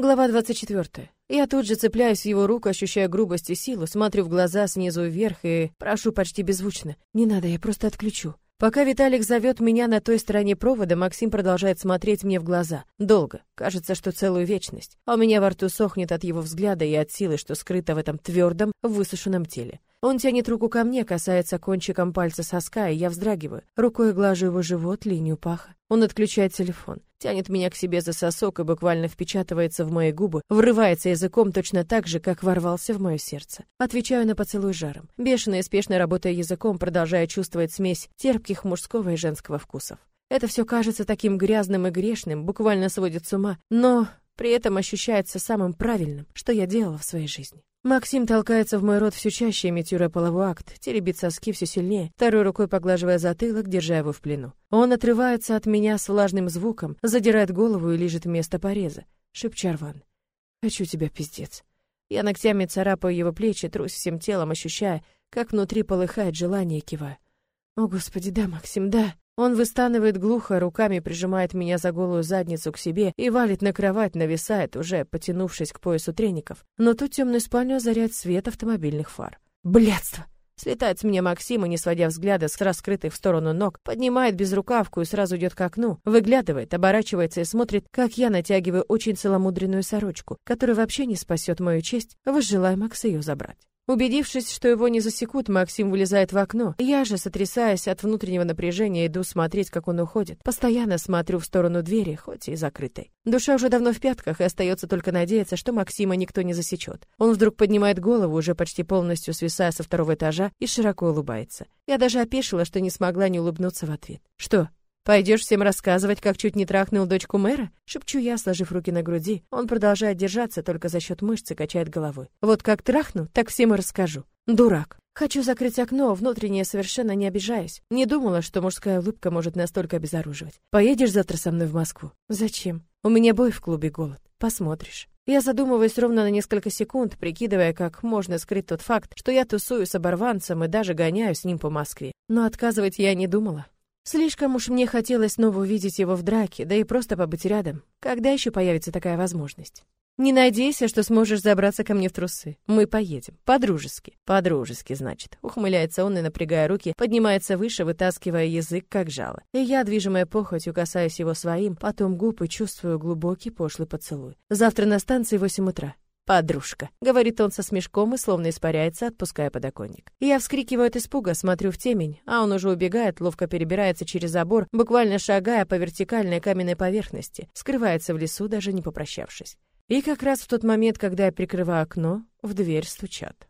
Глава 24. Я тут же цепляюсь в его руку, ощущая грубость и силу, смотрю в глаза снизу вверх и прошу почти беззвучно. «Не надо, я просто отключу». Пока Виталик зовет меня на той стороне провода, Максим продолжает смотреть мне в глаза. Долго. Кажется, что целую вечность. А у меня во рту сохнет от его взгляда и от силы, что скрыто в этом твердом, высушенном теле. Он тянет руку ко мне, касается кончиком пальца соска, и я вздрагиваю. Рукой глажу его живот, линию паха. Он отключает телефон, тянет меня к себе за сосок и буквально впечатывается в мои губы, врывается языком точно так же, как ворвался в мое сердце. Отвечаю на поцелуй жаром. Бешено и спешно работая языком, продолжая чувствовать смесь терпких мужского и женского вкусов. Это все кажется таким грязным и грешным, буквально сводит с ума, но при этом ощущается самым правильным, что я делала в своей жизни. Максим толкается в мой рот все чаще, имитируя половой акт, теребит соски все сильнее, второй рукой поглаживая затылок, держа его в плену. Он отрывается от меня с влажным звуком, задирает голову и лижет место пореза. Шепча рван. «Хочу тебя, пиздец». Я ногтями царапаю его плечи, трусь всем телом, ощущая, как внутри полыхает желание, кивая. «О, Господи, да, Максим, да!» Он выстанывает глухо, руками прижимает меня за голую задницу к себе и валит на кровать, нависает, уже потянувшись к поясу треников. Но тут темную спальню озаряет свет автомобильных фар. Блядство! Слетает с меня Максим и, не сводя взгляда с раскрытых в сторону ног, поднимает безрукавку и сразу идет к окну, выглядывает, оборачивается и смотрит, как я натягиваю очень целомудренную сорочку, которая вообще не спасет мою честь, возжелая Макса ее забрать. Убедившись, что его не засекут, Максим вылезает в окно. Я же, сотрясаясь от внутреннего напряжения, иду смотреть, как он уходит. Постоянно смотрю в сторону двери, хоть и закрытой. Душа уже давно в пятках, и остается только надеяться, что Максима никто не засечет. Он вдруг поднимает голову, уже почти полностью свисая со второго этажа, и широко улыбается. Я даже опешила, что не смогла не улыбнуться в ответ. «Что, Пойдешь всем рассказывать, как чуть не трахнул дочку мэра? Шепчу я, сложив руки на груди. Он продолжает держаться только за счет мышцы, качает головой. Вот как трахну, так всем и расскажу. Дурак. Хочу закрыть окно, внутренне совершенно не обижаясь. Не думала, что мужская улыбка может настолько обезоруживать. Поедешь завтра со мной в Москву? Зачем? У меня бой в клубе «Голод». Посмотришь. Я задумываюсь ровно на несколько секунд, прикидывая, как можно скрыть тот факт, что я тусую с оборванцем и даже гоняю с ним по Москве. Но отказывать я не думала. Слишком уж мне хотелось снова увидеть его в драке, да и просто побыть рядом. Когда еще появится такая возможность? Не надейся, что сможешь забраться ко мне в трусы. Мы поедем. По-дружески. По-дружески, значит. Ухмыляется он и, напрягая руки, поднимается выше, вытаскивая язык, как жало. И я, движимая похотью, касаюсь его своим, потом губ и чувствую глубокий пошлый поцелуй. Завтра на станции в 8 утра. «Подружка», — говорит он со смешком и словно испаряется, отпуская подоконник. Я вскрикиваю от испуга, смотрю в темень, а он уже убегает, ловко перебирается через забор, буквально шагая по вертикальной каменной поверхности, скрывается в лесу, даже не попрощавшись. И как раз в тот момент, когда я прикрываю окно, в дверь стучат.